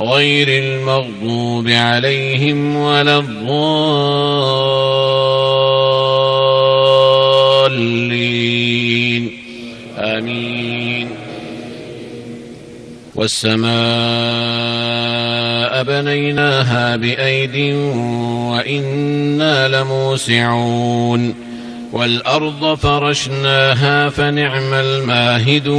غير المغضوب عليهم ولا الضالين. آمين. والسماء بنيناها بأيد وإنا لموسعون. والأرض فرشناها فنعم الماهدون.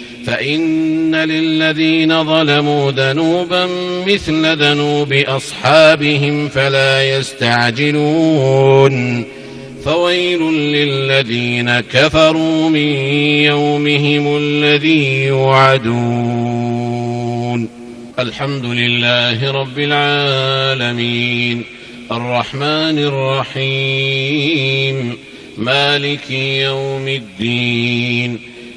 فإن للذين ظلموا ذنوبا مثل ذنوب أصحابهم فلا يستعجلون. فويل للذين كفروا من يومهم الذي يوعدون. الحمد لله رب العالمين. الرحمن الرحيم. مالك يوم الدين.